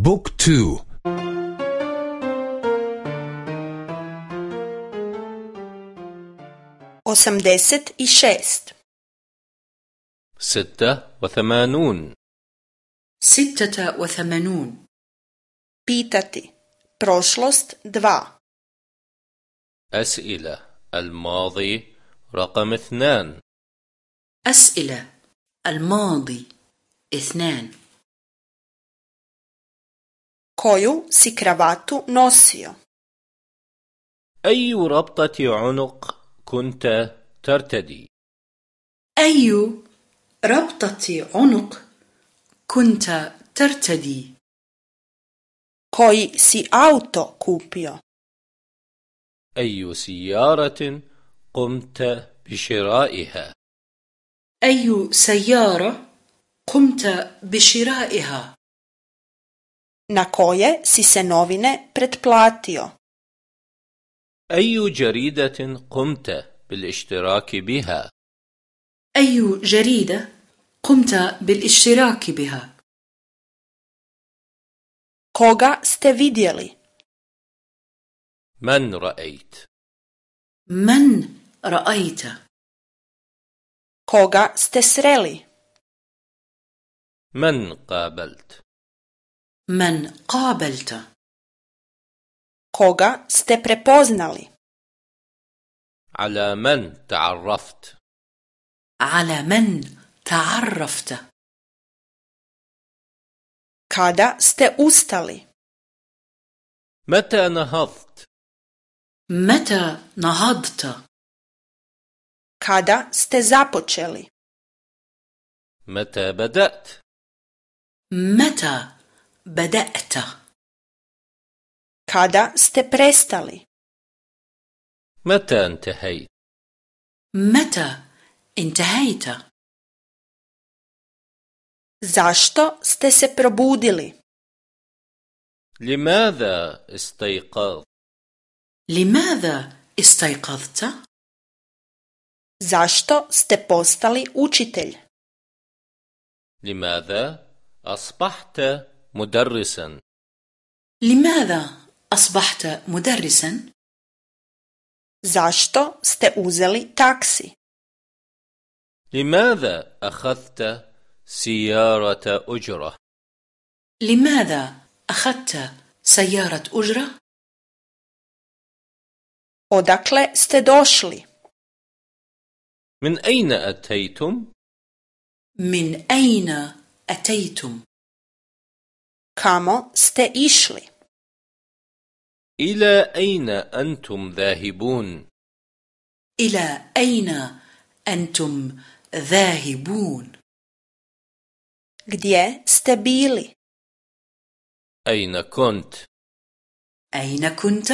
بوك تو. i šest ستة وثمانون. ستة وثمانون. pitati prošlost dva أسئلة. الماضي. رقم اثنان. أسئلة. الماضي. اثنان. Koju si kravatu nosio. أي ربطة عنق كنت ترتدي؟ أي ربطة عنق كنت ترتدي؟ Koji si auto kupio. أي سيارة قمت بشرائها؟ أي سيارة قمت بشرائها؟ Na koje si se novine pretplatio? أي جريدة قمت بالاشتراك بها أي جريدة قمت بالاشتراك بها koga ste vidjeli? من رأيت من رأيت koga ste sreli? من قابلت من قابلت؟ Koga ste prepoznali? على من تعرفت؟ على من تعرفت؟ Kada ste ustali? متى نهضت؟ متى نهضت؟ Kada ste započeli? متى بدأت؟ متى بدأت. Kada ste prestali? متى انتهيت؟ متى انتهيت؟ Zašto ste se probudili? لماذا استيقظت؟ لماذا استيقظت؟ Zašto ste postali učitelj? لماذا أصبحت؟ مدرسا. لماذا أصبحت مدرسا؟ Zašto ste uzeli taksi? لماذا أخذت سيارة أجرة؟ لماذا أخذت سيارة أجرة؟ Odakle ste došli? من أين أتيتم؟ من أين أتيتم؟ Kamo ste išli? إلى أين أنتم ذاهبون إلى أين أنتم ذاهبون gdje ste bili? أين كنت أين كنت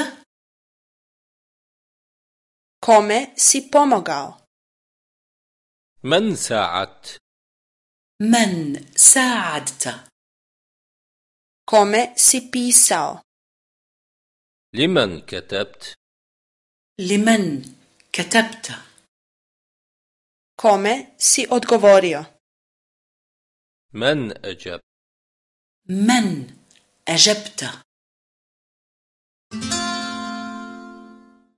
kome si pomogao? من ساعدت من ساعدت kome si pisao لمن كتبت لمن كتبت kome si odgovorio. من أجبت من أجبت